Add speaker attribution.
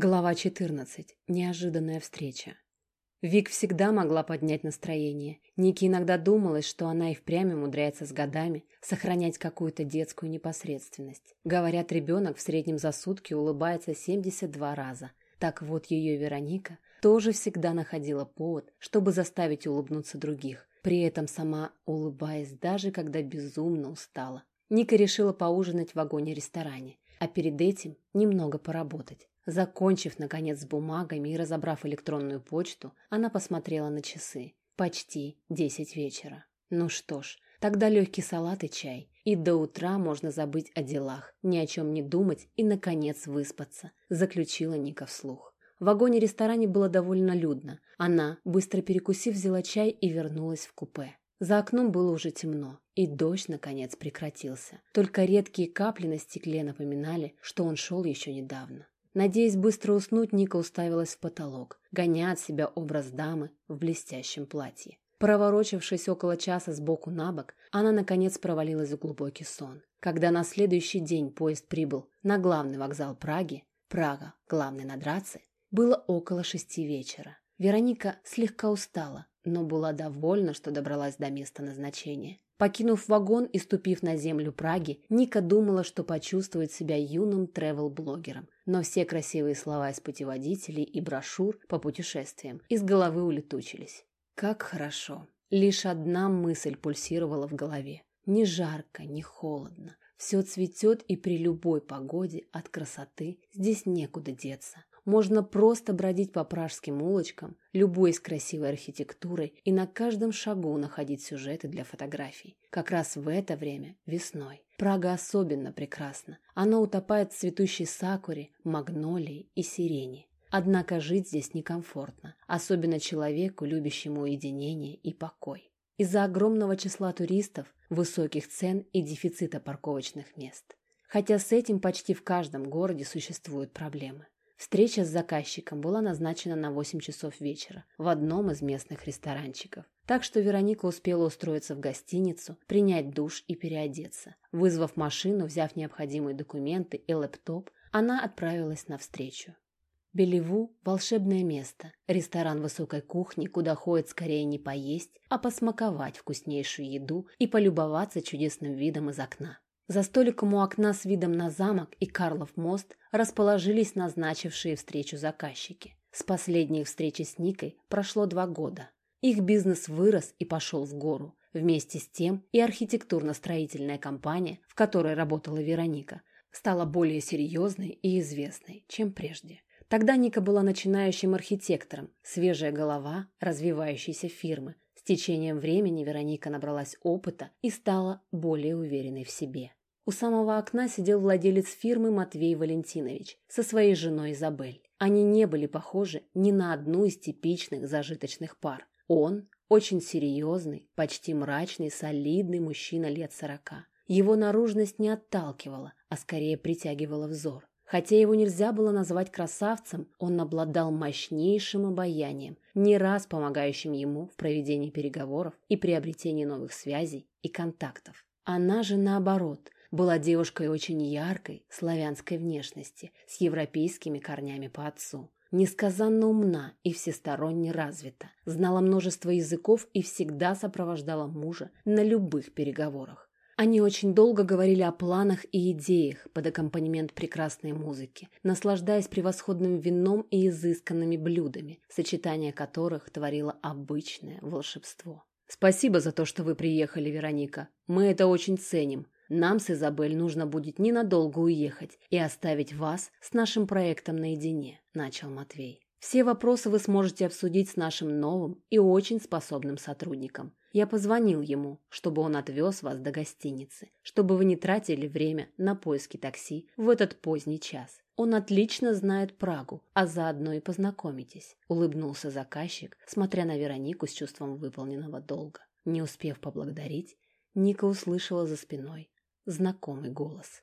Speaker 1: Глава 14. Неожиданная встреча. Вик всегда могла поднять настроение. Ники иногда думалось, что она и впрямь умудряется с годами сохранять какую-то детскую непосредственность. Говорят, ребенок в среднем за сутки улыбается 72 раза. Так вот, ее Вероника тоже всегда находила повод, чтобы заставить улыбнуться других, при этом сама улыбаясь даже когда безумно устала. Ника решила поужинать в вагоне-ресторане, а перед этим немного поработать. Закончив, наконец, с бумагами и разобрав электронную почту, она посмотрела на часы. Почти десять вечера. Ну что ж, тогда легкий салат и чай. И до утра можно забыть о делах, ни о чем не думать и, наконец, выспаться, заключила Ника вслух. В вагоне-ресторане было довольно людно. Она, быстро перекусив, взяла чай и вернулась в купе. За окном было уже темно, и дождь, наконец, прекратился. Только редкие капли на стекле напоминали, что он шел еще недавно. Надеясь быстро уснуть, Ника уставилась в потолок, гоня от себя образ дамы в блестящем платье. Проворочившись около часа сбоку на бок, она, наконец, провалилась в глубокий сон. Когда на следующий день поезд прибыл на главный вокзал Праги, Прага, главный на Драце, было около шести вечера. Вероника слегка устала, но была довольна, что добралась до места назначения. Покинув вагон и ступив на землю Праги, Ника думала, что почувствует себя юным тревел-блогером. Но все красивые слова из путеводителей и брошюр по путешествиям из головы улетучились. Как хорошо. Лишь одна мысль пульсировала в голове. Ни жарко, ни холодно. Все цветет, и при любой погоде от красоты здесь некуда деться. Можно просто бродить по пражским улочкам, любуясь красивой архитектурой и на каждом шагу находить сюжеты для фотографий. Как раз в это время, весной. Прага особенно прекрасна. Она утопает в цветущей сакуре, магнолии и сирени. Однако жить здесь некомфортно, особенно человеку, любящему уединение и покой. Из-за огромного числа туристов, высоких цен и дефицита парковочных мест. Хотя с этим почти в каждом городе существуют проблемы. Встреча с заказчиком была назначена на 8 часов вечера в одном из местных ресторанчиков. Так что Вероника успела устроиться в гостиницу, принять душ и переодеться. Вызвав машину, взяв необходимые документы и лэптоп, она отправилась на встречу. Белеву – волшебное место, ресторан высокой кухни, куда ходят скорее не поесть, а посмаковать вкуснейшую еду и полюбоваться чудесным видом из окна. За столиком у окна с видом на замок и Карлов мост расположились назначившие встречу заказчики. С последней встречи с Никой прошло два года. Их бизнес вырос и пошел в гору. Вместе с тем и архитектурно-строительная компания, в которой работала Вероника, стала более серьезной и известной, чем прежде. Тогда Ника была начинающим архитектором, свежая голова развивающейся фирмы. С течением времени Вероника набралась опыта и стала более уверенной в себе. У самого окна сидел владелец фирмы Матвей Валентинович со своей женой Изабель. Они не были похожи ни на одну из типичных зажиточных пар. Он очень серьезный, почти мрачный, солидный мужчина лет сорока. Его наружность не отталкивала, а скорее притягивала взор. Хотя его нельзя было назвать красавцем, он обладал мощнейшим обаянием, не раз помогающим ему в проведении переговоров и приобретении новых связей и контактов. Она же, наоборот, была девушкой очень яркой, славянской внешности, с европейскими корнями по отцу. Несказанно умна и всесторонне развита, знала множество языков и всегда сопровождала мужа на любых переговорах. Они очень долго говорили о планах и идеях под аккомпанемент прекрасной музыки, наслаждаясь превосходным вином и изысканными блюдами, сочетание которых творило обычное волшебство. «Спасибо за то, что вы приехали, Вероника. Мы это очень ценим», нам с Изабель нужно будет ненадолго уехать и оставить вас с нашим проектом наедине», – начал Матвей. «Все вопросы вы сможете обсудить с нашим новым и очень способным сотрудником. Я позвонил ему, чтобы он отвез вас до гостиницы, чтобы вы не тратили время на поиски такси в этот поздний час. Он отлично знает Прагу, а заодно и познакомитесь», – улыбнулся заказчик, смотря на Веронику с чувством выполненного долга. Не успев поблагодарить, Ника услышала за спиной знакомый голос.